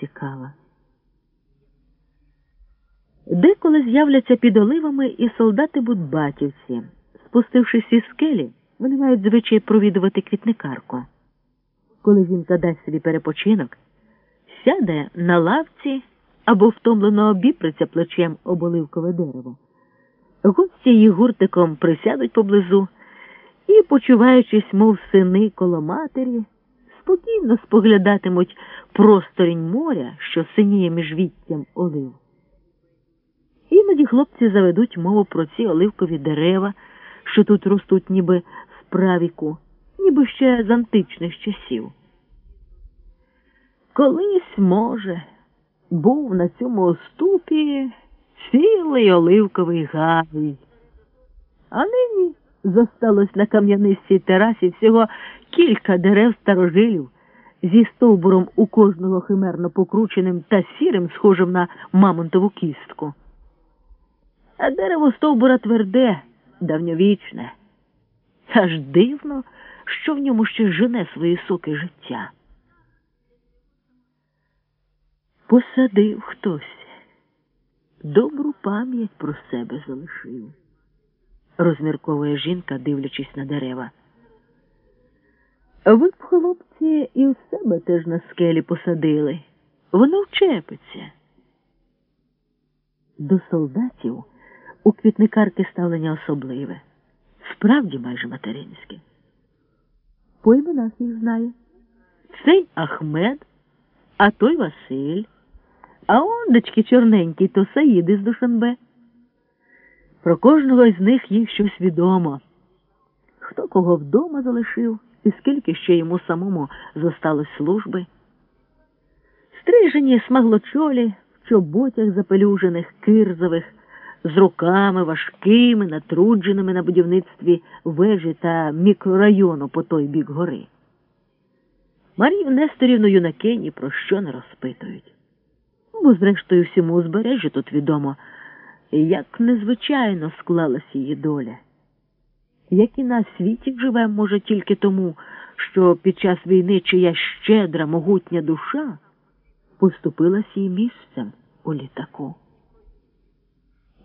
цікава. Деколи з'являться під оливами і солдати будбатівці. Спустившись із скелі, вони мають звичай провідувати квітникарку. Коли жінка дасть собі перепочинок, сяде на лавці або втомлено обіпреться плечем об оливкове дерево. Гості її гуртиком присядуть поблизу і, почуваючись, мов сини коло матері, спокійно споглядатимуть просторінь моря, що синіє між віттям олив. Іноді хлопці заведуть мову про ці оливкові дерева, що тут ростуть ніби з правіку, ніби ще з античних часів. Колись, може, був на цьому оступі цілий оливковий гай. А нині зосталось на кам'янистій терасі всього кілька дерев старожилів зі стовбуром у кожного химерно покрученим та сірим, схожим на мамонтову кістку. А дерево стовбура тверде, давньовічне. Аж дивно, що в ньому ще жене свої соки життя. Посадив хтось, добру пам'ять про себе залишив, розмірковує жінка, дивлячись на дерева. Ви б, хлопці, і в себе теж на скелі посадили. Воно вчепиться. До солдатів у квітникарки ставлення особливе, справді майже материнське. По іменах їх знає. Цей Ахмед, а той Василь, а ондечки чорненький то Саїди з Душанбе. Про кожного з них їх щось відомо. Хто кого вдома залишив, і скільки ще йому самому зосталось служби. Стрижені смаглочолі в чоботях запелюжених, кирзових, з руками важкими, натрудженими на будівництві вежі та мікрорайону по той бік гори. Марію Несторівну юнаки ні про що не розпитують. Бо, зрештою, всьому узбережжю тут відомо, як незвичайно склалась її доля. Як і на світі живе, може, тільки тому, що під час війни чия щедра, могутня душа поступилась їй місцем у літаку.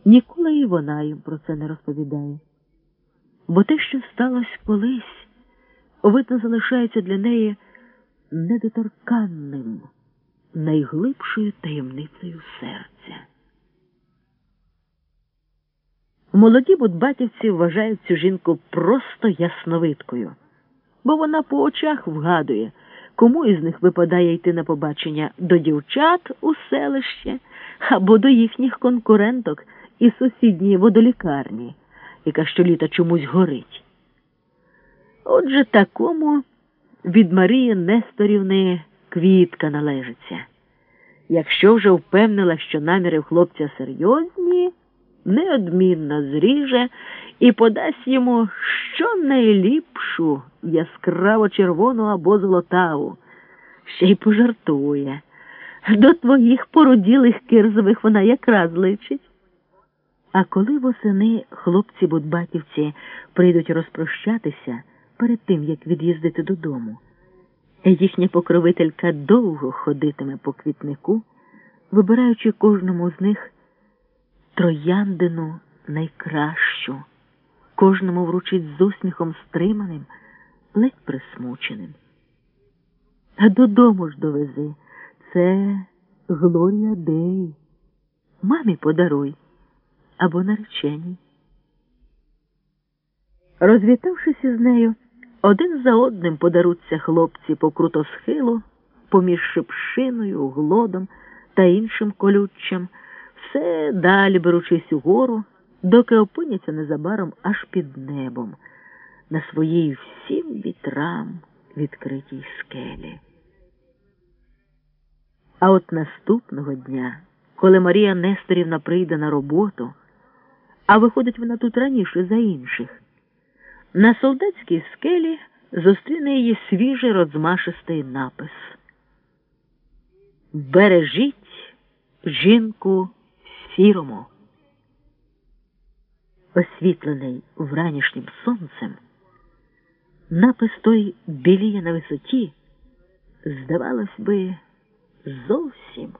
Ніколи і вона їм про це не розповідає, бо те, що сталося колись, видно, залишається для неї недоторканним, найглибшою таємницею серця. Молоді будбатівці вважають цю жінку просто ясновидкою, бо вона по очах вгадує, кому із них випадає йти на побачення до дівчат у селище або до їхніх конкуренток із сусідньої водолікарні, яка щоліта чомусь горить. Отже, такому від Марії Несторівни квітка належиться. Якщо вже впевнила, що наміри хлопця серйозні, неодмінно зріже і подасть йому щонайліпшу яскраво червону або золотаву, ще й пожартує. До твоїх породілих кирзових вона якраз личить. А коли восени хлопці будбатівці прийдуть розпрощатися перед тим, як від'їздити додому, їхня покровителька довго ходитиме по квітнику, вибираючи кожному з них трояндину найкращу, кожному вручить з усміхом стриманим, ледь присмученим. А додому ж довези це Глорія Дей. Мамі подаруй або нареченій. Розвітавшись із нею, один за одним подаруться хлопці по крутосхилу, поміж шипшиною, глодом та іншим колюччям, все далі беручись угору, доки опиняться незабаром аж під небом, на своїй всім вітрам відкритій скелі. А от наступного дня, коли Марія Несторівна прийде на роботу, а виходить вона тут раніше за інших, на солдатській скелі зустріне її свіжий розмашистий напис. Бережіть жінку сірому. Освітлений вранішнім сонцем, напис той біліє на висоті, здавалось би, зовсім.